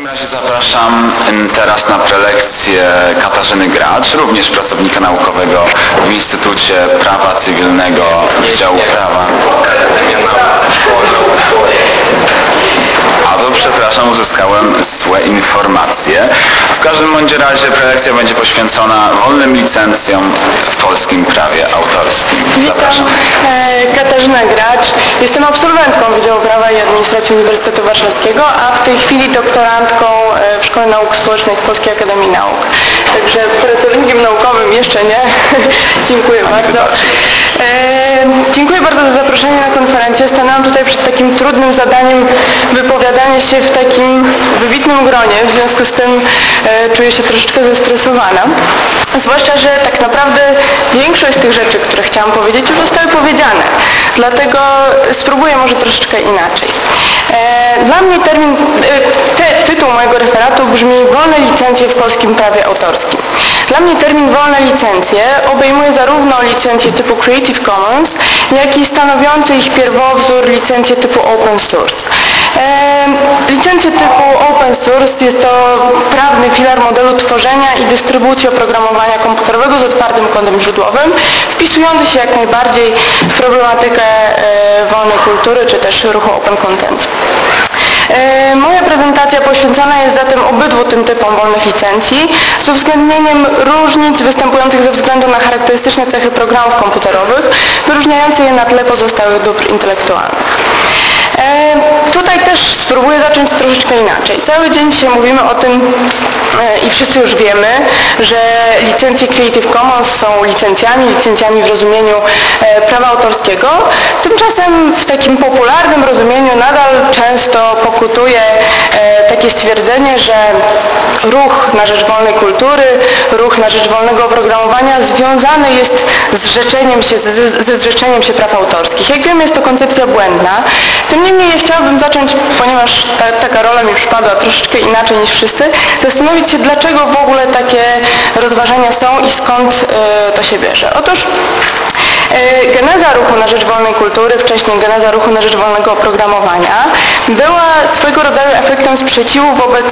takim razie zapraszam teraz na prelekcję Katarzyny Gracz, również pracownika naukowego w Instytucie Prawa Cywilnego Wydziału Prawa. Przepraszam, uzyskałem złe informacje. W każdym bądź razie prelekcja będzie poświęcona wolnym licencjom w polskim prawie autorskim. Witam, Zapraszam. e, Katarzyna Gracz. Jestem absolwentką Wydziału Prawa i Administracji Uniwersytetu Warszawskiego, a w tej chwili doktorantką e, w Szkole Nauk Społecznych Polskiej Akademii Nauk. Także pracownikiem naukowym jeszcze nie. dziękuję Pani bardzo. E, dziękuję bardzo za zaproszenie na konferencję. Stanęłam tutaj przed takim trudnym zadaniem wypowiadania się w takim wybitnym gronie. W związku z tym e, czuję się troszeczkę zestresowana. Zwłaszcza, że tak naprawdę większość tych rzeczy, które chciałam powiedzieć, już zostały powiedziane. Dlatego spróbuję może troszeczkę inaczej. E, Dla mnie termin, e, te, tytuł mojego referatu brzmi Wolne licencje w polskim prawie autorskim. Dla mnie termin wolne licencje obejmuje zarówno licencje typu Creative Commons, jak i stanowiące ich pierwowzór licencje typu Open Source. Licencje typu Open Source jest to prawny filar modelu tworzenia i dystrybucji oprogramowania komputerowego z otwartym kodem źródłowym, wpisujący się jak najbardziej w problematykę e, wolnej kultury czy też ruchu Open Content. E, Moja prezentacja poświęcona jest zatem obydwu tym typom wolnych licencji z uwzględnieniem różnic występujących ze względu na charakterystyczne cechy programów komputerowych, wyróżniające je na tle pozostałych dóbr intelektualnych. E, Tutaj też spróbuję zacząć troszeczkę inaczej. Cały dzień dzisiaj mówimy o tym i wszyscy już wiemy, że licencje Creative Commons są licencjami, licencjami w rozumieniu e, prawa autorskiego. Tymczasem w takim popularnym rozumieniu nadal często pokutuje e, takie stwierdzenie, że ruch na rzecz wolnej kultury, ruch na rzecz wolnego oprogramowania związany jest z zrzeczeniem się, ze zrzeczeniem się praw autorskich. Jak wiemy jest to koncepcja błędna. Tym niemniej ja chciałabym zacząć, ponieważ ta, taka rola mi przypadła troszeczkę inaczej niż wszyscy, zastanowić się dlaczego w ogóle takie rozważania są i skąd e, to się bierze. Otóż E, Geneza ruchu na rzecz wolnej kultury, wcześniej geneza ruchu na rzecz wolnego oprogramowania, była swego rodzaju efektem sprzeciwu wobec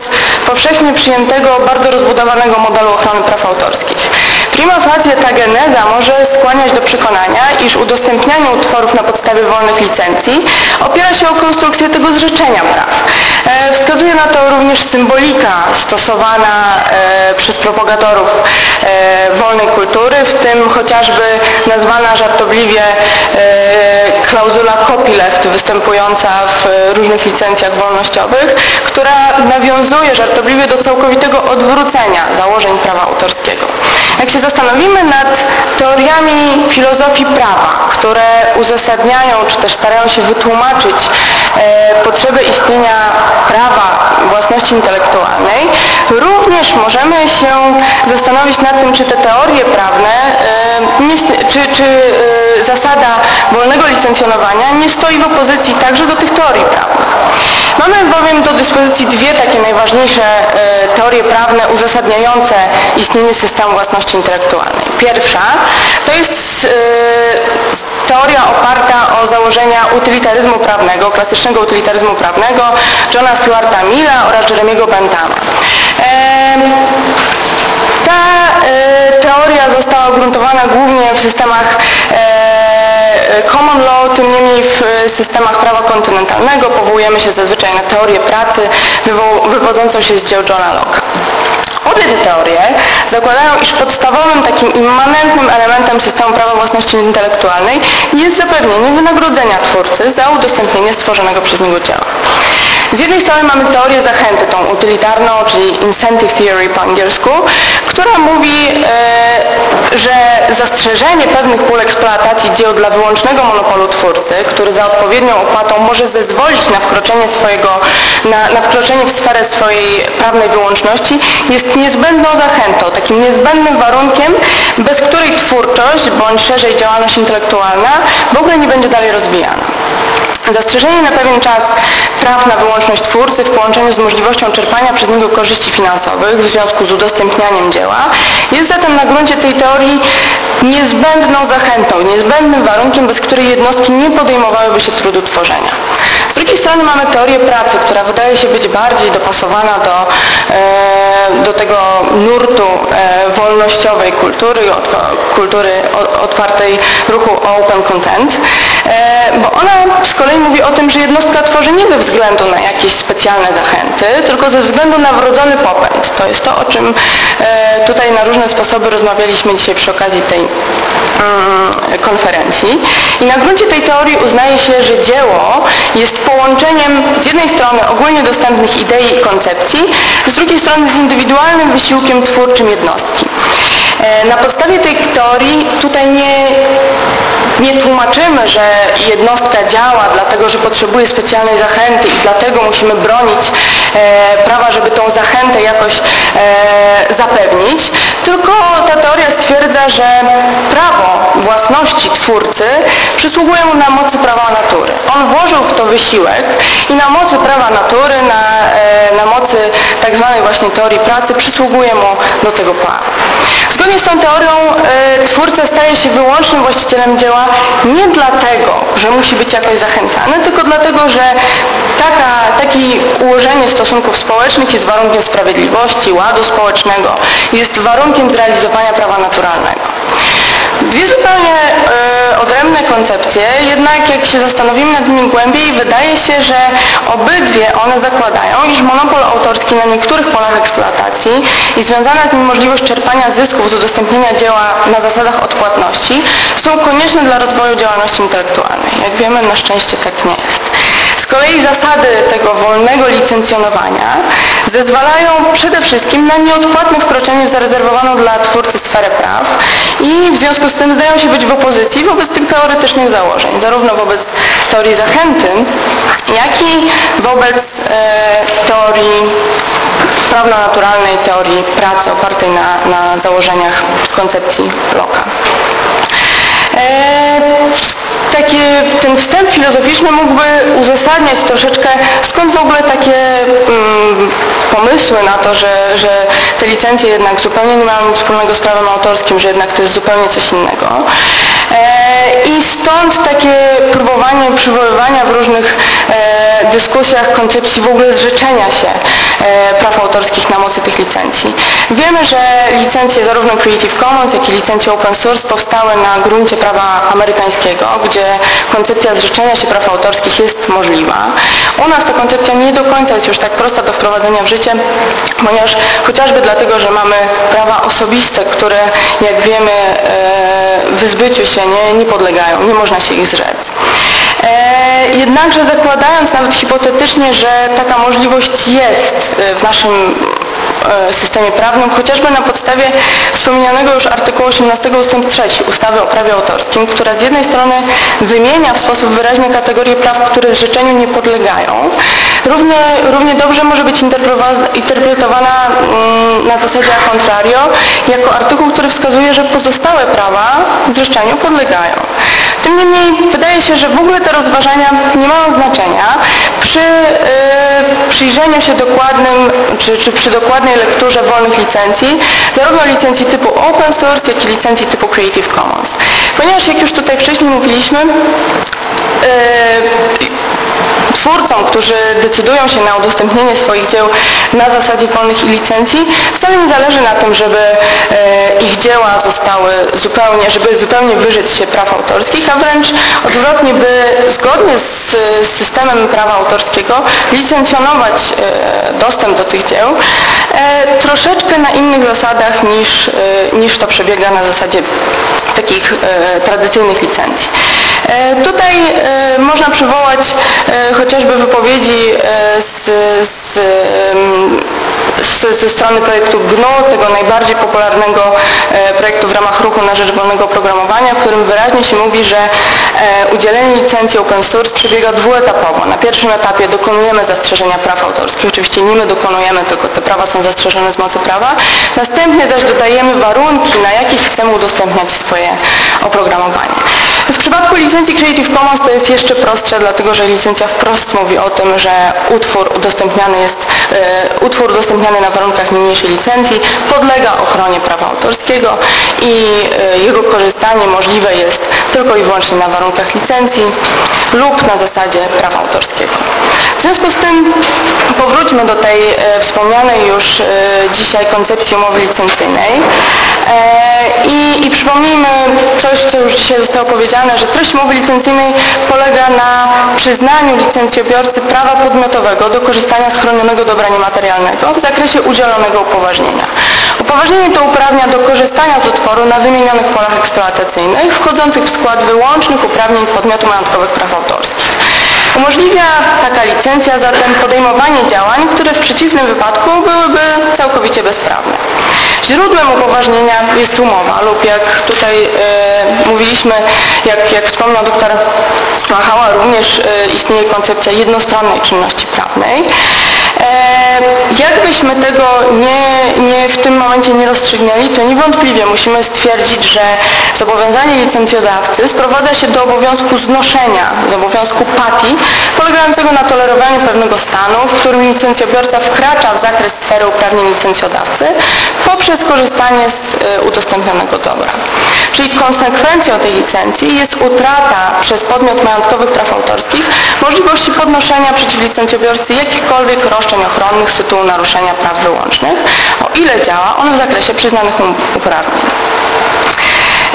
powszechnie przyjętego, bardzo rozbudowanego modelu ochrony praw autorskich. Prima facie ta geneza może skłaniać do przekonania, iż udostępnianie utworów na podstawie wolnych licencji opiera się o konstrukcję tego zrzeczenia praw. E, Wskazuje na to również symbolika stosowana e, przez propagatorów e, wolnej kultury, w tym chociażby nazwana żartobliwie klauzula copyleft występująca w różnych licencjach wolnościowych, która nawiązuje żartobliwie do całkowitego odwrócenia założeń prawa autorskiego. Jak się zastanowimy nad teoriami filozofii prawa, które uzasadniają czy też starają się wytłumaczyć e, potrzebę istnienia prawa własności intelektualnej, również możemy się zastanowić nad tym, czy te teorie prawne, e, czy, czy e, zasada wolnego licencjonowania nie stoi w opozycji także do tych teorii prawnych. Mamy bowiem do dyspozycji dwie takie najważniejsze e, teorie prawne uzasadniające istnienie systemu własności intelektualnej. Pierwsza to jest e, teoria oparta o założenia utylitaryzmu prawnego, klasycznego utylitaryzmu prawnego Johna Stuarta Milla oraz Jeremiego Benthama. Em, ta e, teoria została ugruntowana głównie w systemach e, common law, tym niemniej w e, systemach prawa kontynentalnego powołujemy się zazwyczaj na teorię pracy wywo- wywodzącą się z dzieł Johna Locke. Obie te teorie zakładają, iż podstawowym takim immanentnym elementem systemu prawa własności intelektualnej jest zapewnienie wynagrodzenia twórcy za udostępnienie stworzonego przez niego dzieła. Z jednej strony mamy teorię zachęty, tą utylitarną, czyli incentive theory po angielsku, która mówi, e, że zastrzeżenie pewnych pól eksploatacji dzieł dla wyłącznego monopolu twórcy, który za odpowiednią opłatą może zezwolić na wkroczenie swojego, na, na wkroczenie w sferę swojej prawnej wyłączności, jest niezbędną zachętą, takim niezbędnym warunkiem, bez której twórczość, bądź szerzej działalność intelektualna w ogóle nie będzie dalej rozwijana. Zastrzeżenie na pewien czas praw na wyłączność twórcy w połączeniu z możliwością czerpania przez niego korzyści finansowych w związku z udostępnianiem dzieła jest zatem na gruncie tej teorii niezbędną zachętą, niezbędnym warunkiem, bez której jednostki nie podejmowałyby się trudu tworzenia. Z drugiej strony mamy teorię pracy, która wydaje się być bardziej dopasowana do, e, do tego nurtu e, wolnościowej kultury, kultury otwartej ruchu open content, e, bo ona z kolei mówi o tym, że jednostka tworzy nie ze względu na jakieś specjalne zachęty, tylko ze względu na wrodzony popęd. To jest to, o czym e, tutaj na różne sposoby rozmawialiśmy dzisiaj przy okazji tej mm, konferencji. I na gruncie tej teorii uznaje się, że dzieło jest połączeniem z jednej strony ogólnie dostępnych idei i koncepcji, z drugiej strony z indywidualnym wysiłkiem twórczym jednostki. E, na podstawie tej teorii tutaj nie, nie tłumaczymy, że jednostka działa dlatego, że potrzebuje specjalnej zachęty i dlatego musimy bronić e, prawa, żeby tą zachętę jakoś e, zapewnić, tylko ta teoria stwierdza, że prawo własności twórcy przysługuje mu na mocy prawa natury. On włożył w to wysiłek i na mocy prawa natury, na, tak zwanej właśnie teorii pracy przysługuje mu do tego prawa. Zgodnie z tą teorią e, twórca staje się wyłącznym właścicielem dzieła nie dlatego, że musi być jakoś zachęcany, tylko dlatego, że taka, takie ułożenie stosunków społecznych jest warunkiem sprawiedliwości, ładu społecznego, jest warunkiem zrealizowania prawa naturalnego. Dwie zupełnie e, odrębne koncepcje, jednak jak się zastanowimy nad nimi głębiej, wydaje się, że obydwie one zakładają, iż monopol autorski na niektórych polach eksploatacji i związana z nim możliwość czerpania zysków z udostępnienia dzieła na zasadach odpłatności są konieczne dla rozwoju działalności intelektualnej. Jak wiemy, na szczęście tak nie jest. Kolei zasady tego wolnego licencjonowania zezwalają przede wszystkim na nieodpłatne wkroczenie w zarezerwowaną dla twórcy sferę praw i w związku z tym zdają się być w opozycji wobec tych teoretycznych założeń, zarówno wobec teorii zachęty, jak i wobec e, teorii prawno-naturalnej, teorii pracy opartej na, na założeniach koncepcji Locke'a. E, takie, ten wstęp filozoficzny mógłby uzasadniać troszeczkę, skąd w ogóle takie mm, pomysły na to, że, że te licencje jednak zupełnie nie mają nic wspólnego z prawem autorskim, że jednak to jest zupełnie coś innego. E, I stąd takie próbowanie przywoływania w różnych e, dyskusjach koncepcji w ogóle zrzeczenia się e, praw autorskich na mocy tych licencji. Wiemy, że licencje zarówno Creative Commons, jak i licencje open source powstały na gruncie prawa amerykańskiego, gdzie koncepcja zrzeczenia się praw autorskich jest możliwa. U nas ta koncepcja nie do końca jest już tak prosta do wprowadzenia w życie, ponieważ chociażby dlatego, że mamy prawa osobiste, które jak wiemy w zbyciu się nie, nie podlegają, nie można się ich zrzec. E, jednakże zakładając nawet hipotetycznie, że taka możliwość jest w naszym E, systemie prawnym, chociażby na podstawie wspomnianego już artykułu 18 ust. 3 ustawy o prawie autorskim, która z jednej strony wymienia w sposób wyraźny kategorie praw, które zrzeczeniu nie podlegają, równie, równie dobrze może być interpretowana mm, na zasadzie a contrario jako artykuł, który wskazuje, że pozostałe prawa zrzeczeniu podlegają. Tym niemniej wydaje się, że w ogóle te rozważania nie mają znaczenia przy y, przyjrzeniu się dokładnym, czy, czy przy dokładnej lekturze wolnych licencji, zarówno licencji typu open source, jak i licencji typu Creative Commons. Ponieważ jak już tutaj wcześniej mówiliśmy, yy, twórcom, którzy decydują się na udostępnienie swoich dzieł na zasadzie wolnych licencji, wcale nie zależy na tym, żeby e, ich dzieła zostały zupełnie, żeby zupełnie wyrzec się praw autorskich, a wręcz odwrotnie, by zgodnie z, z systemem prawa autorskiego licencjonować e, dostęp do tych dzieł e, troszeczkę na innych zasadach niż, niż to przebiega na zasadzie takich tradycyjnych licencji. Tutaj można przywołać chociażby wypowiedzi z, z ze strony projektu GNU, tego najbardziej popularnego e, projektu w ramach ruchu na rzecz wolnego programowania, w którym wyraźnie się mówi, że e, udzielenie licencji open source przebiega dwuetapowo. Na pierwszym etapie dokonujemy zastrzeżenia praw autorskich, oczywiście nie my dokonujemy, tylko te prawa są zastrzeżone z mocy prawa. Następnie zaś dodajemy warunki, na jakich chcemy udostępniać swoje oprogramowanie. Przypadku licencji Creative Commons to jest jeszcze prostsze, dlatego że licencja wprost mówi o tym, że utwór udostępniany jest, e, utwór udostępniany na warunkach niniejszej licencji podlega ochronie prawa autorskiego i e, jego korzystanie możliwe jest tylko i wyłącznie na warunkach licencji lub na zasadzie prawa autorskiego. W związku z tym powróćmy do tej e, wspomnianej już e, dzisiaj koncepcji umowy licencyjnej e, i, i przypomnijmy coś, co już dzisiaj zostało powiedziane, że treść umowy licencyjnej polega na przyznaniu licencjobiorcy prawa podmiotowego do korzystania z chronionego dobra niematerialnego w zakresie udzielonego upoważnienia. Upoważnienie to uprawnia do korzystania z utworu na wymienionych polach eksploatacyjnych wchodzących w skład wyłącznych uprawnień podmiotu majątkowych praw autorskich. Umożliwia taka licencja zatem podejmowanie działań, które w przeciwnym wypadku byłyby całkowicie bezprawne. Źródłem upoważnienia jest umowa lub jak tutaj e, mówiliśmy, jak, jak wspomniał doktor Machała, również e, istnieje koncepcja jednostronnej czynności prawnej. Jakbyśmy tego nie, nie w tym momencie nie rozstrzygnęli, to niewątpliwie musimy stwierdzić, że zobowiązanie licencjodawcy sprowadza się do obowiązku znoszenia, z obowiązku pati, polegającego na tolerowaniu pewnego stanu, w którym licencjobiorca wkracza w zakres sfery uprawnień licencjodawcy poprzez korzystanie z e, udostępnionego dobra. Czyli konsekwencją tej licencji jest utrata przez podmiot majątkowych praw autorskich możliwości podnoszenia przeciw licencjobiorcy jakichkolwiek roszczeń ochronnych z tytułu naruszenia praw wyłącznych, o ile działa on w zakresie przyznanych mu uprawnień.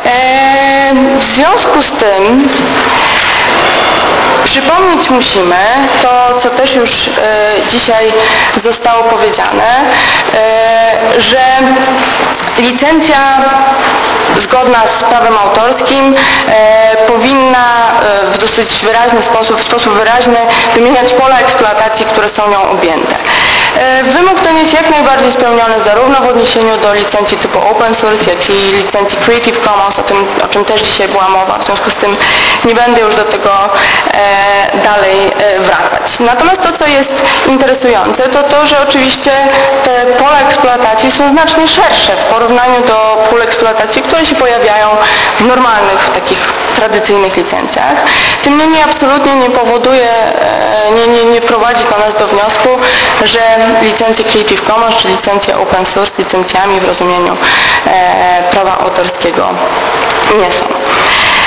Eee, w związku z tym Przypomnieć musimy to, co też już e, dzisiaj zostało powiedziane, e, że licencja zgodna z prawem autorskim e, powinna w dosyć wyraźny sposób, w sposób wyraźny wymieniać pola eksploatacji, które są nią objęte. E, wymóg ten jest jak najbardziej spełniony zarówno w odniesieniu do licencji typu open source, jak i licencji Creative Commons, o tym, o czym też dzisiaj była mowa, w związku z tym nie będę już do tego e, dalej e, wracać. Natomiast to, co jest interesujące, to to, że oczywiście te pola eksploatacji są znacznie szersze w porównaniu do pól eksploatacji, które się pojawiają w normalnych, takich tradycyjnych licencjach. Tym niemniej absolutnie nie powoduje, nie, nie, nie prowadzi to nas do wniosku, że licencje Creative Commons czy licencje open source licencjami w rozumieniu e, prawa autorskiego nie są.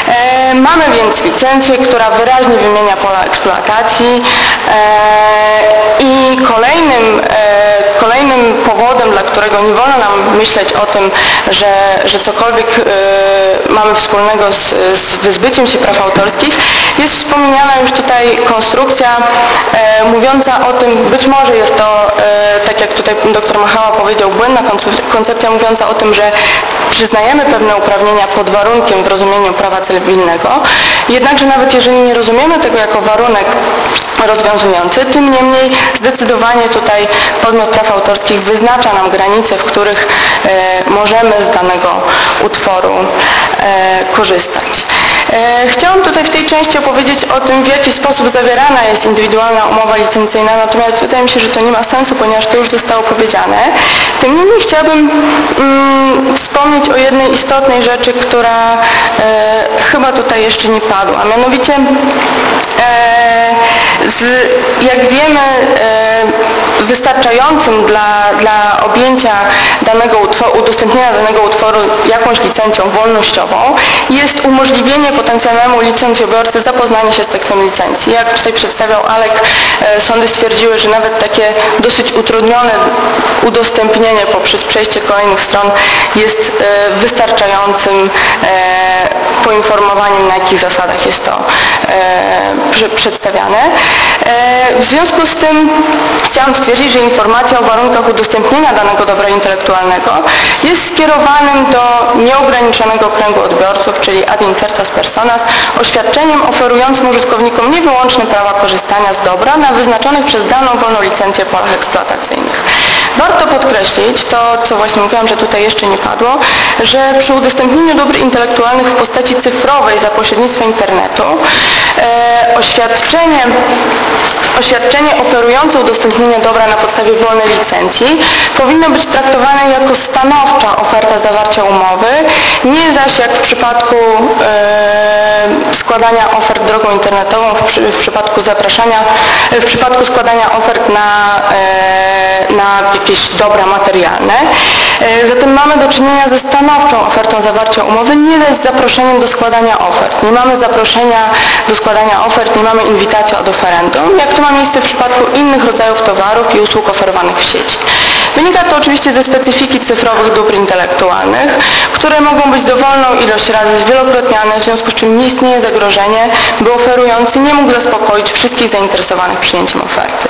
E, mamy więc licencję, która wyraźnie wymienia pola eksploatacji e, i kolejnym, kolejnym powodem, dla którego nie wolno nam myśleć o tym, że, że cokolwiek e, mamy wspólnego z, z wyzbyciem się praw autorskich, jest wspomniana już tutaj konstrukcja e, mówiąca o tym, być może jest to, e, tak jak tutaj dr Machała powiedział, błędna koncepcja mówiąca o tym, że przyznajemy pewne uprawnienia pod warunkiem w rozumieniu prawa cywilnego, jednakże nawet jeżeli nie rozumiemy tego jako warunek rozwiązujący, tym niemniej zdecydowanie tutaj podmiot praw autorskich wyznacza nam granice, w których e, możemy z danego utworu e, korzystać. E, chciałam tutaj w tej części opowiedzieć o tym, w jaki sposób zawierana jest indywidualna umowa licencyjna, natomiast wydaje mi się, że to nie ma sensu, ponieważ to już zostało powiedziane. Tym niemniej chciałabym mm, wspomnieć o jednej istotnej rzeczy, która e, chyba tutaj jeszcze nie padła. Mianowicie e, z, jak wiemy e, wystarczającym dla, dla objęcia danego utworu, udostępnienia danego utworu jakąś licencją wolnościową jest umożliwienie potencjalnemu licencjobiorcy zapoznanie się z tekstem licencji. Jak tutaj przedstawiał Alek, e, sądy stwierdziły, że nawet takie dosyć utrudnione udostępnienie poprzez przejście kolejnych stron jest e, wystarczającym e, poinformowaniem, na jakich zasadach jest to przedstawiane. W związku z tym chciałam stwierdzić, że informacja o warunkach udostępnienia danego dobra intelektualnego jest skierowanym do nieograniczonego kręgu odbiorców, czyli ad incertas personas, oświadczeniem oferującym użytkownikom niewyłączne prawa korzystania z dobra na wyznaczonych przez daną wolną licencję polach eksploatacyjnych. Warto podkreślić to, co właśnie mówiłam, że tutaj jeszcze nie padło, że przy udostępnieniu dóbr intelektualnych w postaci cyfrowej za pośrednictwem internetu e, oświadczenie, oświadczenie oferujące udostępnienie dobra na podstawie wolnej licencji powinno być traktowane jako stanowcza oferta zawarcia umowy, nie zaś jak w przypadku e, składania ofert drogą internetową w, przy, w przypadku zapraszania, w przypadku składania ofert na, e, na jakieś dobra materialne. E, Zatem mamy do czynienia ze stanowczą ofertą zawarcia umowy, nie z zaproszeniem do składania ofert. Nie mamy zaproszenia do składania ofert, nie mamy invitacji od oferentów, jak to ma miejsce w przypadku innych rodzajów towarów i usług oferowanych w sieci. Wynika to oczywiście ze specyfiki cyfrowych dóbr intelektualnych, które mogą być dowolną ilość razy zwielokrotniane, w związku z czym nie istnieje zagrożenie, by oferujący nie mógł zaspokoić wszystkich zainteresowanych przyjęciem oferty.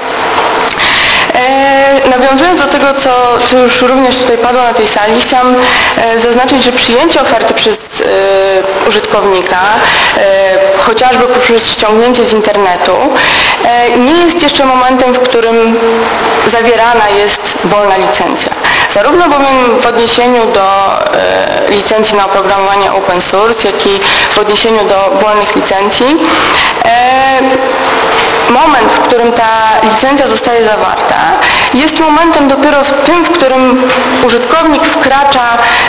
E, nawiązując do tego, co, co już również tutaj padło na tej sali, chciałam e, zaznaczyć, że przyjęcie oferty przez e, użytkownika, chociażby poprzez ściągnięcie z internetu, nie jest jeszcze momentem, w którym zawierana jest wolna licencja. Zarówno bowiem w odniesieniu do e, licencji na oprogramowanie open source, jak i w odniesieniu do wolnych licencji, e, moment, w którym ta licencja zostaje zawarta, jest momentem dopiero w tym, w którym użytkownik wkracza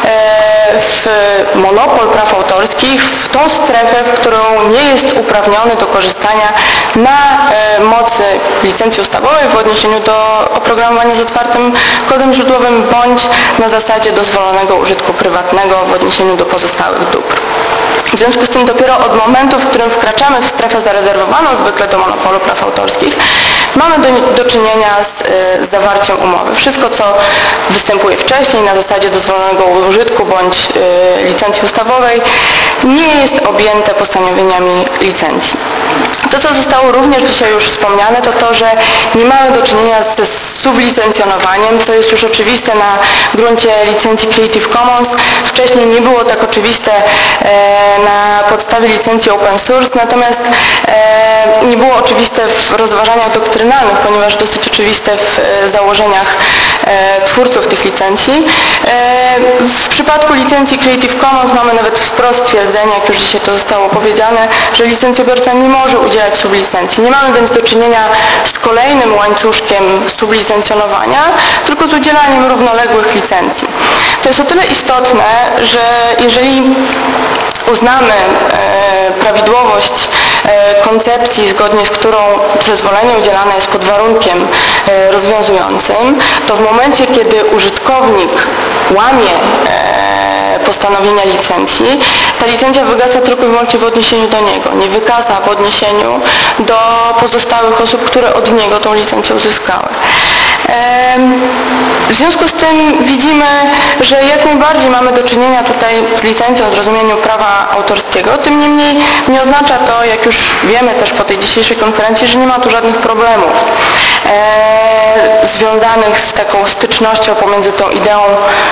e, w monopol praw autorskich, w tą strefę, w którą nie jest uprawniony do korzystania na e, mocy licencji ustawowej w odniesieniu do oprogramowania z otwartym kodem źródłowym bądź na zasadzie dozwolonego użytku prywatnego w odniesieniu do pozostałych dóbr. W związku z tym dopiero od momentu, w którym wkraczamy w strefę zarezerwowaną zwykle do monopolu praw autorskich, mamy do, do czynienia z e, zawarciem umowy. Wszystko, co występuje wcześniej na zasadzie dozwolonego użytku bądź e, licencji ustawowej, nie jest objęte postanowieniami licencji. To, co zostało również dzisiaj już wspomniane, to to, że nie mamy do czynienia ze sublicencjonowaniem, co jest już oczywiste na gruncie licencji Creative Commons. Wcześniej nie było tak oczywiste e, na podstawie licencji open source, natomiast e, nie było oczywiste w rozważaniach doktrynalnych, ponieważ dosyć oczywiste w e, założeniach twórców tych licencji. E, w przypadku licencji Creative Commons mamy nawet wprost stwierdzenie, jak już dzisiaj to zostało powiedziane, że licencjobiorca nie może udzielać sublicencji. Nie mamy więc do czynienia z kolejnym łańcuszkiem sublicencjonowania, tylko z udzielaniem równoległych licencji. To jest o tyle istotne, że jeżeli uznamy e, prawidłowość e, koncepcji, zgodnie z którą zezwolenie udzielane jest pod warunkiem e, rozwiązującym, to w momencie, kiedy użytkownik łamie e, postanowienia licencji, ta licencja wygasa tylko i wyłącznie w odniesieniu do niego, nie wygasa w odniesieniu do pozostałych osób, które od niego tą licencję uzyskały. W związku z tym widzimy, że jak najbardziej mamy do czynienia tutaj z licencją w zrozumieniu prawa autorskiego, tym niemniej nie oznacza to, jak już wiemy też po tej dzisiejszej konferencji, że nie ma tu żadnych problemów e, związanych z taką stycznością pomiędzy tą ideą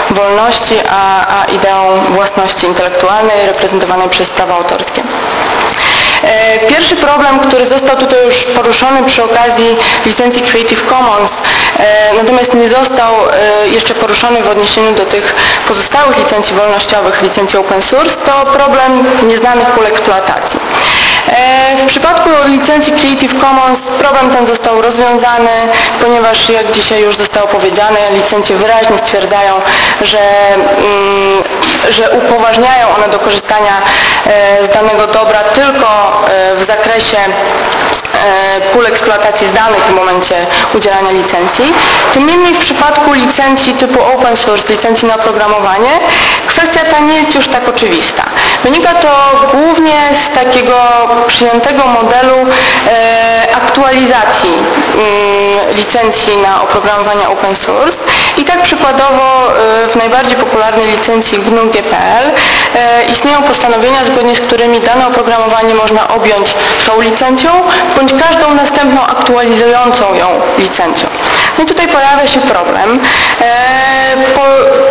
wolności, a, a ideą własności intelektualnej reprezentowanej przez prawa autorskie. E, Pierwszy problem, który został tutaj już poruszony przy okazji licencji Creative Commons, e, natomiast nie został e, jeszcze poruszony w odniesieniu do tych pozostałych licencji wolnościowych, licencji open source, to problem nieznanych pól eksploatacji. W przypadku licencji Creative Commons problem ten został rozwiązany, ponieważ jak dzisiaj już zostało powiedziane, licencje wyraźnie stwierdzają, że, mm, że upoważniają one do korzystania e, z danego dobra tylko e, w zakresie e, pól eksploatacji z danych w momencie udzielania licencji. Tym niemniej w przypadku licencji typu open source, licencji na oprogramowanie, kwestia ta nie jest już tak oczywista. Wynika to głównie z takiego przyjętego modelu aktualizacji mm, licencji na oprogramowanie open source i tak przykładowo e, w najbardziej popularnej licencji GNU GPL e, istnieją postanowienia, zgodnie z którymi dane oprogramowanie można objąć tą licencją bądź każdą następną aktualizującą ją licencją. No i tutaj pojawia się problem. Po,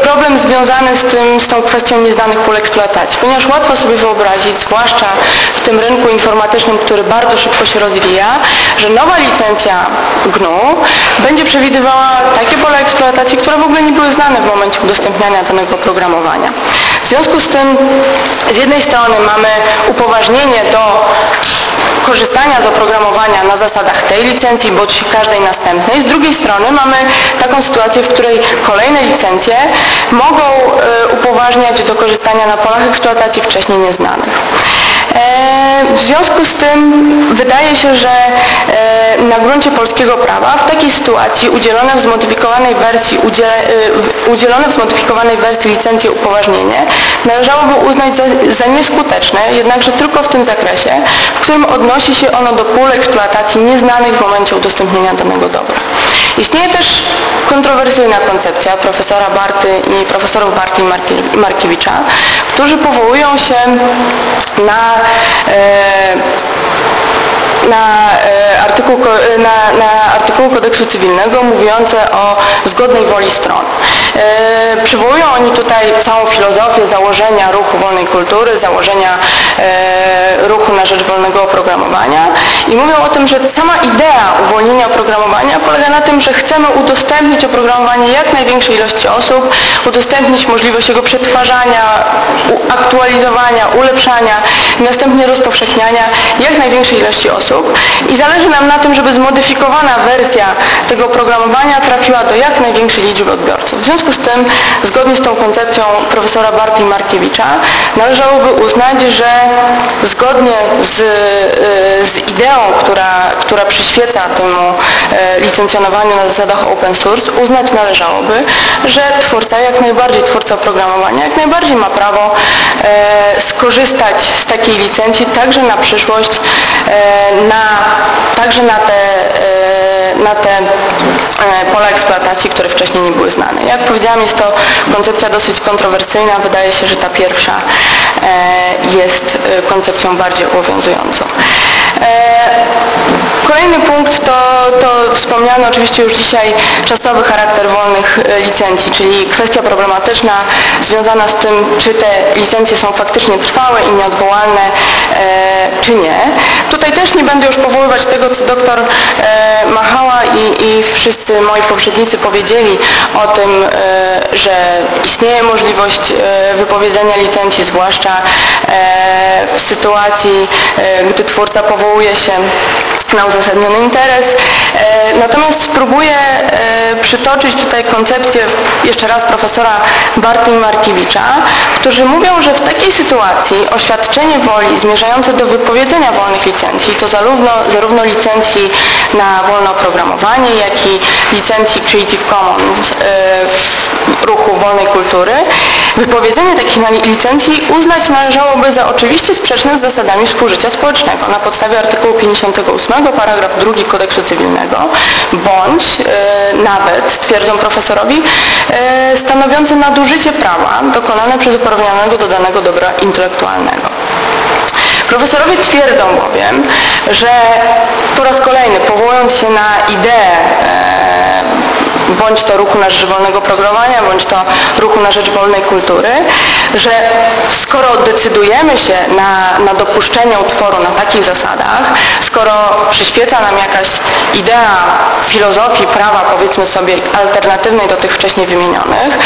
problem związany z, tym, z tą kwestią nieznanych pól eksploatacji, ponieważ łatwo sobie wyobrazić, zwłaszcza w tym rynku informatycznym, który bardzo szybko się rozwija, że nowa licencja GNU będzie przewidywała takie pola eksploatacji, które w ogóle nie były znane w momencie udostępniania danego oprogramowania. W związku z tym z jednej strony mamy upoważnienie do korzystania z oprogramowania na zasadach tej licencji bądź każdej następnej. Z drugiej strony mamy taką sytuację, w której kolejne licencje mogą e, upoważniać do korzystania na polach eksploatacji wcześniej nieznanych. E, W związku z tym wydaje się, że e, na gruncie polskiego prawa w takiej sytuacji udzielone w zmodyfikowanej wersji, e, udzielone w zmodyfikowanej wersji licencję upoważnienie należałoby uznać za, za nieskuteczne, jednakże tylko w tym zakresie, w którym odnosi się ono do pól eksploatacji nieznanych w momencie udostępnienia danego dobra. Istnieje też kontrowersyjna koncepcja profesora Barty i profesorów Barty i Marki- Markiewicza, którzy powołują się na e, na, e, artykuł, e, na, na kodeksu cywilnego mówiące o zgodnej woli stron. E, przywołują oni tutaj całą filozofię założenia ruchu wolnej kultury, założenia e, ruchu na rzecz wolnego oprogramowania i mówią o tym, że sama idea uwolnienia oprogramowania polega na tym, że chcemy udostępnić oprogramowanie jak największej ilości osób, udostępnić możliwość jego przetwarzania, aktualizowania, ulepszania, następnie rozpowszechniania jak największej ilości osób i zależy nam na tym, żeby zmodyfikowana wersja tego oprogramowania trafiła do jak największej liczby odbiorców. W związku z tym, zgodnie z tą koncepcją profesora Barty i Markiewicza, należałoby uznać, że zgodnie z, y, z ideą, która, która przyświeca temu e, licencjonowaniu na zasadach open source, uznać należałoby, że twórca, jak najbardziej twórca oprogramowania, jak najbardziej ma prawo e, skorzystać z takiej licencji także na przyszłość, e, na, także na te, e, na te e, pola eksploatacji, które wcześniej nie były znane. Jak powiedziałam, jest to koncepcja dosyć kontrowersyjna. Wydaje się, że ta pierwsza e, jest koncepcją bardziej obowiązującą. Kolejny punkt to, to wspomniany oczywiście już dzisiaj czasowy charakter wolnych e, licencji, czyli kwestia problematyczna związana z tym, czy te licencje są faktycznie trwałe i nieodwołalne, e, czy nie. Tutaj też nie będę już powoływać tego, co doktor e, Machała i, i wszyscy moi poprzednicy powiedzieli o tym, e, że istnieje możliwość e, wypowiedzenia licencji, zwłaszcza e, w sytuacji, gdy twórca powołuje się na uzasadniony interes. E, Natomiast spróbuję e, przytoczyć tutaj koncepcję jeszcze raz profesora Barty i Markiewicza, którzy mówią, że w takiej sytuacji oświadczenie woli zmierzające do wypowiedzenia wolnych licencji, to zarówno, zarówno licencji na wolne oprogramowanie, jak i licencji Creative Commons e, w ruchu wolnej kultury, wypowiedzenie takich na- licencji uznać należałoby za oczywiście sprzeczne z zasadami współżycia społecznego na podstawie artykułu 58 paragraf 2 kodeksu cywilnego bądź e, nawet, twierdzą profesorowi, e, stanowiące nadużycie prawa dokonane przez uprawnionego do danego dobra intelektualnego. Profesorowie twierdzą bowiem, że po raz kolejny powołując się na ideę e, bądź to ruchu na rzecz wolnego programowania, bądź to ruchu na rzecz wolnej kultury, że skoro decydujemy się na, na dopuszczenie utworu na takich zasadach, skoro przyświeca nam jakaś idea filozofii prawa, powiedzmy sobie, alternatywnej do tych wcześniej wymienionych,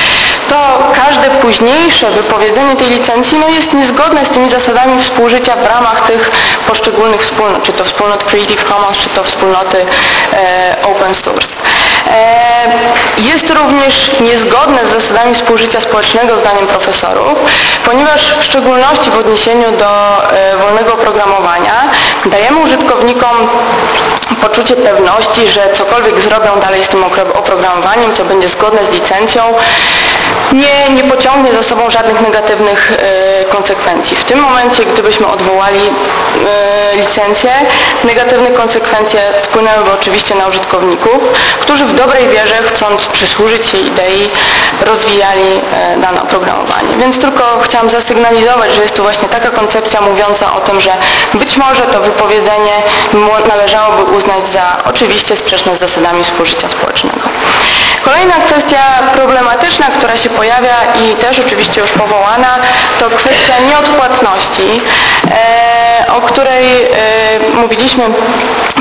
to każde późniejsze wypowiedzenie tej licencji no, jest niezgodne z tymi zasadami współżycia w ramach tych poszczególnych wspólnot, czy to wspólnot Creative Commons, czy to wspólnoty e, open source. Jest również niezgodne z zasadami współżycia społecznego zdaniem profesorów, ponieważ w szczególności w odniesieniu do e, wolnego oprogramowania dajemy użytkownikom poczucie pewności, że cokolwiek zrobią dalej z tym oprogramowaniem, co będzie zgodne z licencją, nie, nie pociągnie za sobą żadnych negatywnych e, konsekwencji. W tym momencie, gdybyśmy odwołali e, licencję, negatywne konsekwencje wpłynęłyby oczywiście na użytkowników, którzy w dobrej wierze, chcąc przysłużyć się idei, rozwijali e, dane oprogramowanie. Więc tylko chciałam zasygnalizować, że jest to właśnie taka koncepcja mówiąca o tym, że być może to wypowiedzenie należałoby uznać za oczywiście sprzeczne z zasadami współżycia społecznego. Kolejna kwestia problematyczna, która się pojawia i też oczywiście już powołana, to kwestia nieodpłatności. E, o której e, mówiliśmy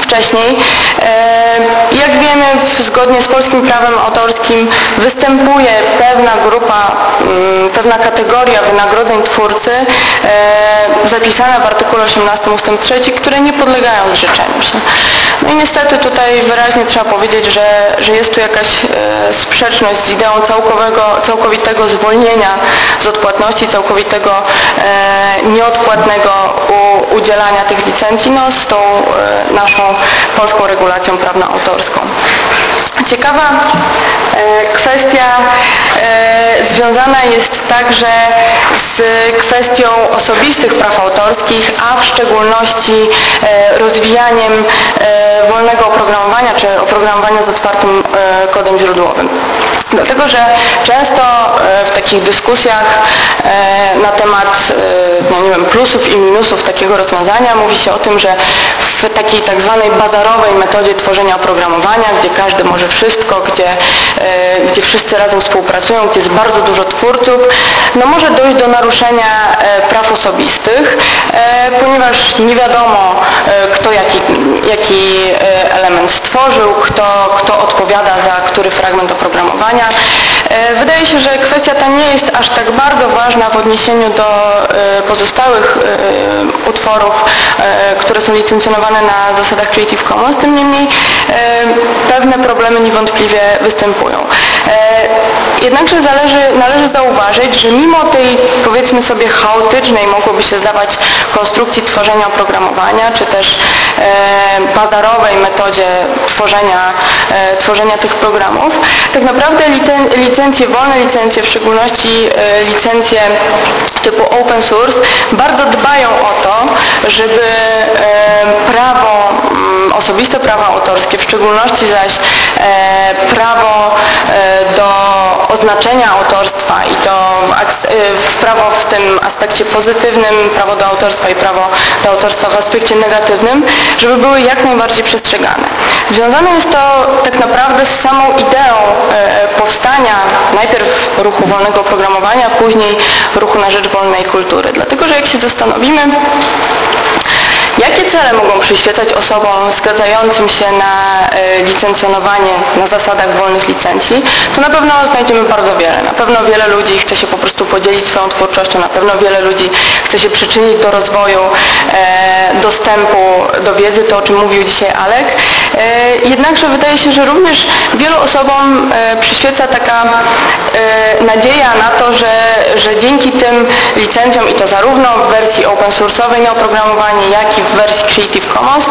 wcześniej. E, Jak wiemy, zgodnie z polskim prawem autorskim występuje pewna grupa, mm, pewna kategoria wynagrodzeń twórcy e, zapisana w artykule 18 ust. 3, które nie podlegają zrzeczeniu się. No i niestety tutaj wyraźnie trzeba powiedzieć, że, że jest tu jakaś e, sprzeczność z ideą całkowego, całkowitego zwolnienia z odpłatności, całkowitego nieodpłatnego udzielania tych licencji no, z tą naszą polską regulacją prawno-autorską. Ciekawa e, kwestia e, związana jest także z kwestią osobistych praw autorskich, a w szczególności e, rozwijaniem wolnego oprogramowania czy oprogramowania z otwartym kodem źródłowym. Dlatego, że często e, w takich dyskusjach e, na temat e, no nie wiem, plusów i minusów takiego rozwiązania mówi się o tym, że w takiej tak zwanej bazarowej metodzie tworzenia oprogramowania, gdzie każdy może wszystko, gdzie, gdzie wszyscy razem współpracują, gdzie jest bardzo dużo twórców, no może dojść do naruszenia praw osobistych, ponieważ nie wiadomo, kto jaki, jaki element stworzył, kto, kto odpowiada za który fragment oprogramowania. E, Wydaje się, że kwestia ta nie jest aż tak bardzo ważna w odniesieniu do e, pozostałych e, utworów, które są licencjonowane na zasadach Creative Commons, tym niemniej pewne problemy niewątpliwie występują. Jednakże zależy, należy zauważyć, że mimo tej powiedzmy sobie chaotycznej, mogłoby się zdawać, konstrukcji tworzenia oprogramowania, czy też e, bazarowej metodzie tworzenia, e, tworzenia tych programów, tak naprawdę licen- licencje, wolne licencje, w szczególności e, licencje typu open source, bardzo dbają o to, żeby e, prawo, mm, osobiste prawa autorskie, w szczególności zaś e, prawo e, do oznaczenia autorstwa i to e, prawo w tym aspekcie pozytywnym, prawo do autorstwa i prawo do autorstwa w aspekcie negatywnym, żeby były jak najbardziej przestrzegane. Związane jest to tak naprawdę z samą ideą e, powstania najpierw ruchu wolnego oprogramowania, później ruchu na rzecz wolnej kultury. Dlatego, że jak się zastanowimy, Jakie cele mogą przyświecać osobom zgadzającym się na e, licencjonowanie na zasadach wolnych licencji, to na pewno znajdziemy bardzo wiele. Na pewno wiele ludzi chce się po prostu podzielić swoją twórczością, na pewno wiele ludzi chce się przyczynić do rozwoju e, dostępu do wiedzy, to o czym mówił dzisiaj Alek. E, jednakże wydaje się, że również wielu osobom przyświeca taka nadzieja na to, że, że dzięki tym licencjom i to zarówno w wersji open source'owej na oprogramowanie, jak i w wersji Creative Commons,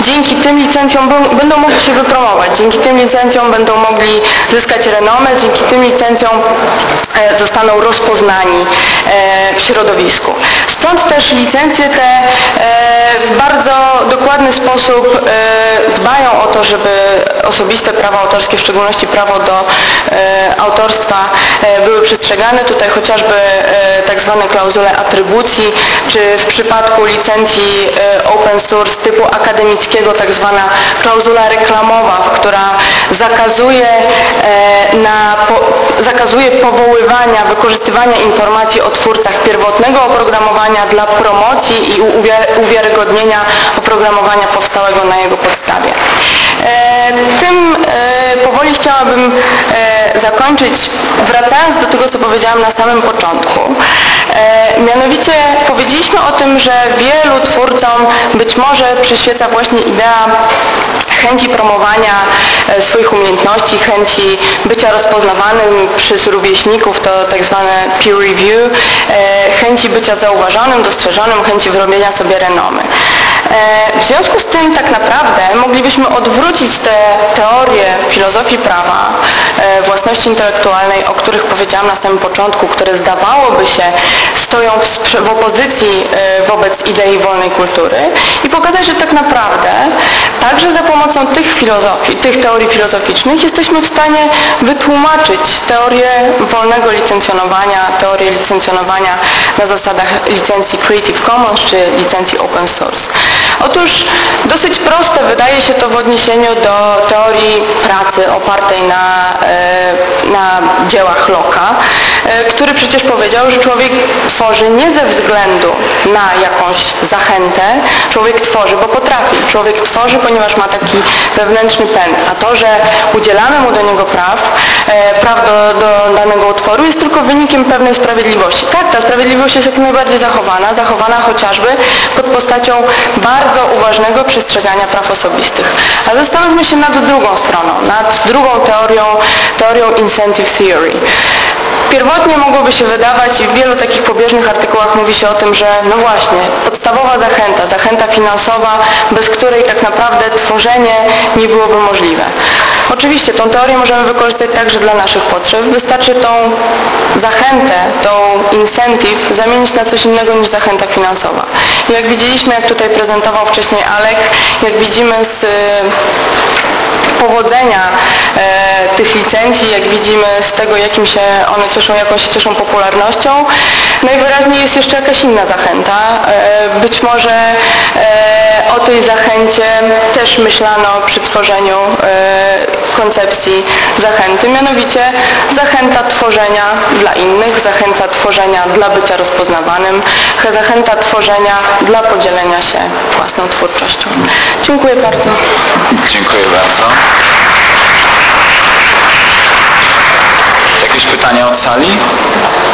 dzięki tym licencjom będą mogli się wypromować, dzięki tym licencjom będą mogli zyskać renomę, dzięki tym licencjom e, zostaną rozpoznani e, w środowisku. Stąd też licencje te e, w bardzo dokładny sposób dbają o to, żeby osobiste prawa autorskie, w szczególności prawo do autorstwa były przestrzegane. Tutaj chociażby tak zwane klauzule atrybucji, czy w przypadku licencji open source typu akademickiego tak zwana klauzula reklamowa, która zakazuje, e, na, zakazuje powoływania, wykorzystywania informacji o twórcach pierwotnego oprogramowania dla promocji i uwiar- uwiarygodnienia oprogramowania powstałego na jego podstawie. E, Tym e, powoli chciałabym zakończyć, wracając do tego, co powiedziałam na samym początku. Mianowicie powiedzieliśmy o tym, że wielu twórcom być może przyświeca właśnie idea chęci promowania e, swoich umiejętności, chęci bycia rozpoznawanym przez rówieśników, to tak zwane peer review, e, chęci bycia zauważonym, dostrzeżonym, chęci wyrobienia sobie renomy. E, W związku z tym tak naprawdę moglibyśmy odwrócić te teorie filozofii prawa, e, własności intelektualnej, o których powiedziałam na samym początku, które zdawałoby się stoją w, opozycji e, wobec idei wolnej kultury i pokazać, że tak naprawdę także za pomocą tych filozofii, tych teorii filozoficznych jesteśmy w stanie wytłumaczyć teorię wolnego licencjonowania, teorię licencjonowania na zasadach licencji Creative Commons czy licencji open source. Otóż dosyć proste wydaje się to w odniesieniu do teorii pracy opartej na, e, na dziełach Locke'a, e, który przecież powiedział, że człowiek tworzy nie ze względu na jakąś zachętę, człowiek tworzy, bo potrafi. Człowiek tworzy, ponieważ ma taki wewnętrzny pęd, a to, że udzielamy mu do niego praw, praw do, do danego utworu jest tylko wynikiem pewnej sprawiedliwości. Tak, ta sprawiedliwość jest jak najbardziej zachowana, zachowana chociażby pod postacią bardzo uważnego przestrzegania praw osobistych. A zastanówmy się nad drugą stroną, nad drugą teorią, teorią incentive theory. Pierwotnie mogłoby się wydawać i w wielu takich pobieżnych artykułach mówi się o tym, że no właśnie, podstawowa zachęta, zachęta finansowa, bez której tak naprawdę tworzenie nie byłoby możliwe. Oczywiście tą teorię możemy wykorzystać także dla naszych potrzeb. Wystarczy tą zachętę, tą incentive zamienić na coś innego niż zachęta finansowa. Jak widzieliśmy, jak tutaj prezentował wcześniej Alek, jak widzimy z powodzenia e, tych licencji, jak widzimy z tego, jakim się one cieszą, jaką się cieszą popularnością, najwyraźniej jest jeszcze jakaś inna zachęta. E, być może e, o tej zachęcie też myślano przy tworzeniu e, koncepcji zachęty, mianowicie zachęta tworzenia dla innych, zachęta tworzenia dla bycia rozpoznawanym, zachęta tworzenia dla podzielenia się własną twórczością. Dziękuję bardzo. Dziękuję bardzo. Jakieś pytania od sali?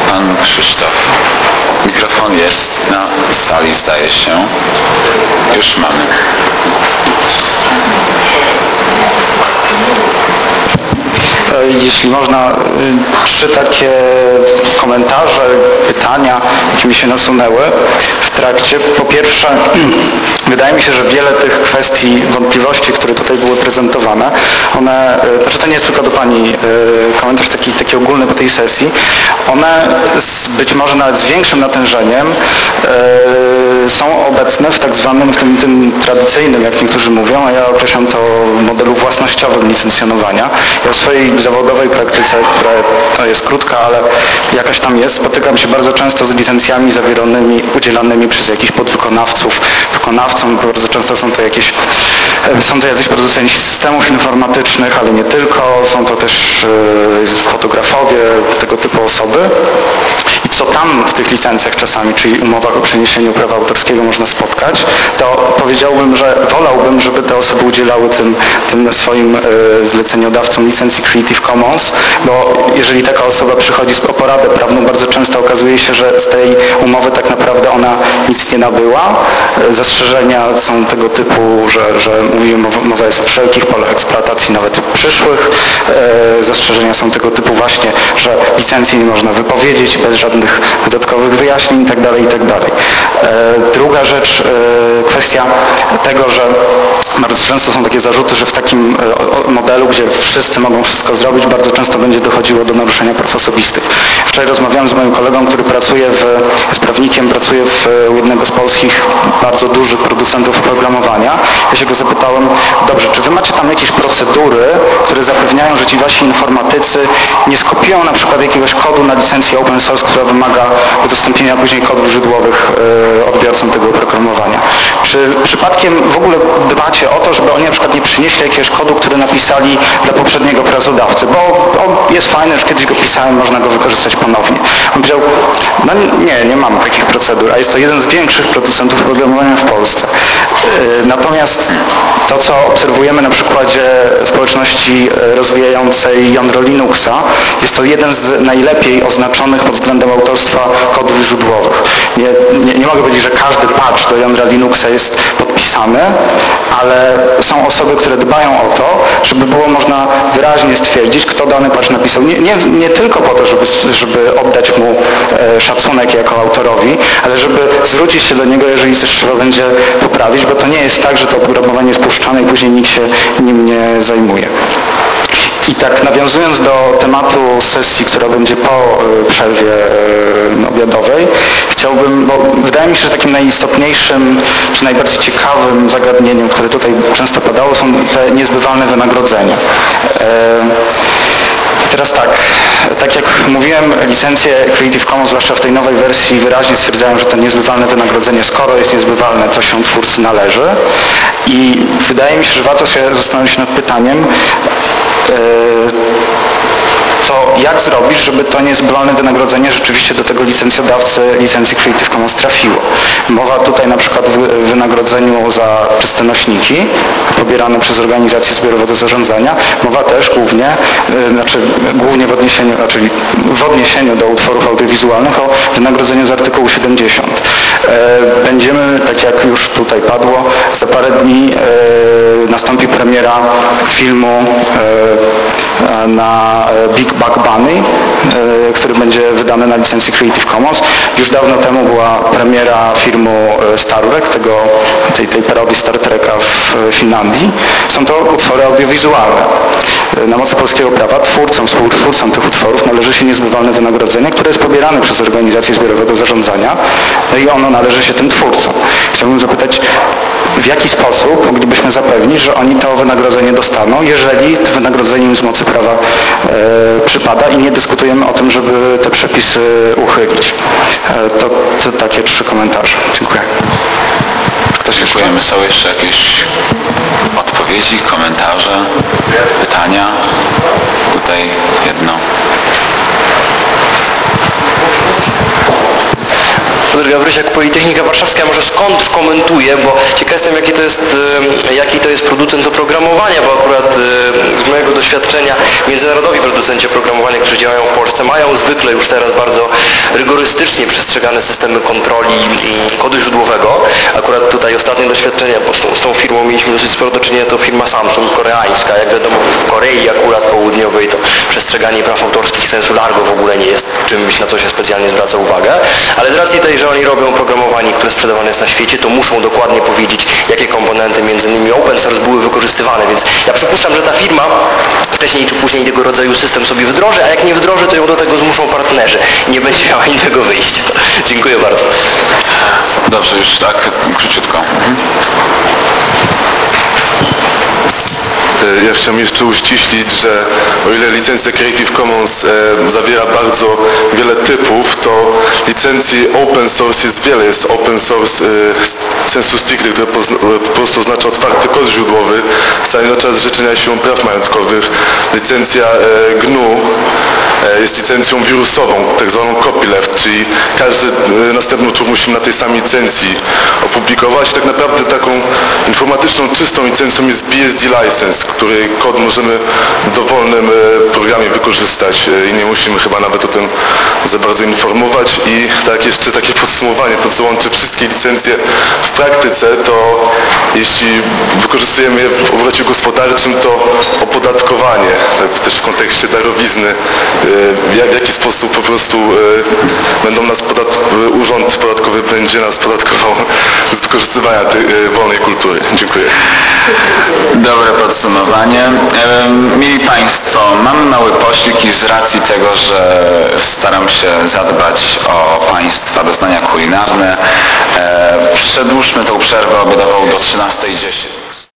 Pan Krzysztof. Mikrofon jest na sali, zdaje się. Już mamy. E, Jeśli można, y, trzy takie komentarze, pytania, jakie mi się nasunęły w trakcie. Po pierwsze, wydaje mi się, że wiele tych kwestii, wątpliwości, które tutaj były prezentowane, one, y, znaczy to nie jest tylko do Pani y, komentarz taki, taki ogólny po tej sesji, one być może nawet z większym natężeniem są obecne w tak zwanym, w tym, tym tradycyjnym, jak niektórzy mówią, a ja określam to modelu własnościowym licencjonowania. Ja w swojej zawodowej praktyce, która to jest krótka, ale jakaś tam jest, spotykam się bardzo często z licencjami zawieronymi, udzielanymi przez jakichś podwykonawców, wykonawcom, bardzo często są to jakieś, e, są to jacyś producenci systemów informatycznych, ale nie tylko, są to też e, fotografowie, tego typu osoby. I co tam w tych licencjach czasami, czyli umowach o przeniesieniu prawa autorskiego można spotkać, to powiedziałbym, że wolałbym, żeby te osoby udzielały tym, tym swoim e, zleceniodawcom licencji Creative Commons, bo jeżeli taka osoba przychodzi z poradę prawną, bardzo często okazuje się, że z tej umowy tak naprawdę ona nic nie nabyła. E, Są tego typu, że, że mówimy, mowa jest o wszelkich polach eksploatacji, nawet przyszłych. E, Zastrzeżenia są tego typu właśnie, że licencji nie można wypowiedzieć bez żadnych dodatkowych wyjaśnień itd. itd. E, Druga rzecz, e, kwestia tego, że bardzo często są takie zarzuty, że w takim modelu, gdzie wszyscy mogą wszystko zrobić, bardzo często będzie dochodziło do naruszenia praw osobistych. Wczoraj rozmawiałem z moim kolegą, który pracuje w, jest prawnikiem, pracuje w jednego z polskich bardzo dużych producentów oprogramowania. Ja się go zapytałem, dobrze, czy wy macie tam jakieś procedury, które zapewniają, że ci wasi informatycy nie skopiują na przykład jakiegoś kodu na licencję open source, która wymaga udostępnienia później kodów źródłowych e, odbiorcom tego oprogramowania. Czy przypadkiem w ogóle dbacie o to, żeby oni na przykład nie przynieśli jakiegoś kodu, który napisali dla poprzedniego pracodawcy, bo on jest fajny, już kiedyś go pisałem, można go wykorzystać ponownie. On powiedział, no nie, nie mamy takich procedur, a jest to jeden z większych producentów oprogramowania w Polsce. E, Natomiast to, co obserwujemy na przykładzie społeczności e, rozwijającej jądro Linuxa, jest to jeden z najlepiej oznaczonych pod względem autorstwa kodów źródłowych. Nie, nie, nie mogę powiedzieć, że każdy patch do jądra Linuxa jest podpisany, ale są osoby, które dbają o to, żeby było można wyraźnie stwierdzić, kto dany patch napisał. Nie, nie, nie tylko po to, żeby, żeby oddać mu e, szacunek jako autorowi, ale żeby zwrócić się do niego, jeżeli coś trzeba będzie poprawić, bo to nie jest tak, że to oprogramowanie jest puszczane i później nikt się nim nie zajmuje. I tak nawiązując do tematu sesji, która będzie po e, przerwie e, obiadowej, chciałbym, bo wydaje mi się, że takim najistotniejszym, czy najbardziej ciekawym zagadnieniem, które tutaj często padało, są te niezbywalne wynagrodzenia. E, Teraz tak, tak jak mówiłem, licencje Creative Commons, zwłaszcza w tej nowej wersji, wyraźnie stwierdzają, że to niezbywalne wynagrodzenie, skoro jest niezbywalne, to się twórcy należy. I wydaje mi się, że warto się zastanowić nad pytaniem, e, to jak zrobić, żeby to niezbywalne wynagrodzenie rzeczywiście do tego licencjodawcy licencji Creative Commons trafiło. Mowa tutaj na przykład wy- wynagrodzeniu za czyste nośniki pobierane przez organizacje zbiorowego zarządzania. Mowa też głównie, y, znaczy głównie w odniesieniu, znaczy w odniesieniu do utworów audiowizualnych o wynagrodzeniu z artykułu 70. E, Będziemy, tak jak już tutaj padło, za parę dni e, nastąpi premiera filmu na Big Bug Bunny, e, który będzie wydany na licencji Creative Commons. Już dawno temu była premiera filmu e, Star Trek, tego, tej, tej parodii Star Treka w e, Finlandii. Są to utwory audiowizualne. Na mocy polskiego prawa twórcom, współtwórcom tych utworów należy się niezbywalne wynagrodzenie, które jest pobierane przez organizację zbiorowego zarządzania no i ono należy się tym twórcom. Chciałbym zapytać, w jaki sposób moglibyśmy zapewnić, że oni to wynagrodzenie dostaną, jeżeli to wynagrodzenie im z mocy prawa e, przypada i nie dyskutujemy o tym, żeby te przepisy uchylić. E, to, to takie trzy komentarze. Dziękuję. Ktoś? Dziękujemy. Są jeszcze jakieś odpowiedzi, komentarze, pytania? Tutaj jedno. Piotr Gawrysiak, Politechnika Warszawska, Ja może skąd skomentuję, bo ciekaw jestem jaki to jest, jaki to jest producent oprogramowania, bo akurat z mojego doświadczenia międzynarodowi producenci oprogramowania, którzy działają w Polsce mają zwykle już teraz bardzo rygorystycznie przestrzegane systemy kontroli mm, kodu źródłowego. Akurat tutaj ostatnie doświadczenia, bo z tą, z tą firmą mieliśmy dosyć sporo do czynienia, to firma Samsung koreańska, jak wiadomo w Korei akurat południowej to przestrzeganie praw autorskich sensu largo w ogóle nie jest czymś, na co się specjalnie zwraca uwagę, ale z racji tej, że oni robią oprogramowanie, które sprzedawane jest na świecie, to muszą dokładnie powiedzieć, jakie komponenty między innymi open source były wykorzystywane, więc ja przypuszczam, że ta firma wcześniej czy później tego rodzaju system sobie wdroży, a jak nie wdroży, to ją do tego zmuszą partnerzy. Nie będzie miała innego wyjścia. Dziękuję bardzo. Dobrze, już tak króciutko. Mhm. E, Ja chciałem jeszcze uściślić, że o ile licencja Creative Commons e, zawiera bardzo wiele typów, to licencji open source jest wiele. Jest open source e, sensu stricte, które e, po prostu oznacza otwarty kod źródłowy, na czas zrzeczenia się praw majątkowych. Licencja e, GNU jest licencją wirusową, tak zwaną copyleft, czyli każdy e, następny utwór musimy na tej samej licencji opublikować. Tak naprawdę taką informatyczną, czystą licencją jest BSD license, który kod możemy w dowolnym e, programie wykorzystać e, i nie musimy chyba nawet o tym za bardzo informować. I tak jeszcze takie podsumowanie, to co łączy wszystkie licencje w praktyce, to jeśli wykorzystujemy je w obrocie gospodarczym, to opodatkowanie, też w kontekście darowizny, e, w jaki sposób po prostu e, będą nas podat... e, urząd podatkowy będzie nas podatkował z wykorzystywania tej e, wolnej kultury. Dziękuję. Dobre podsumowanie. Mili Państwo, mamy mały pościg i z racji tego, że staram się zadbać o Państwa doznania kulinarne, e, przedłużmy tą przerwę obiadową do 13.10.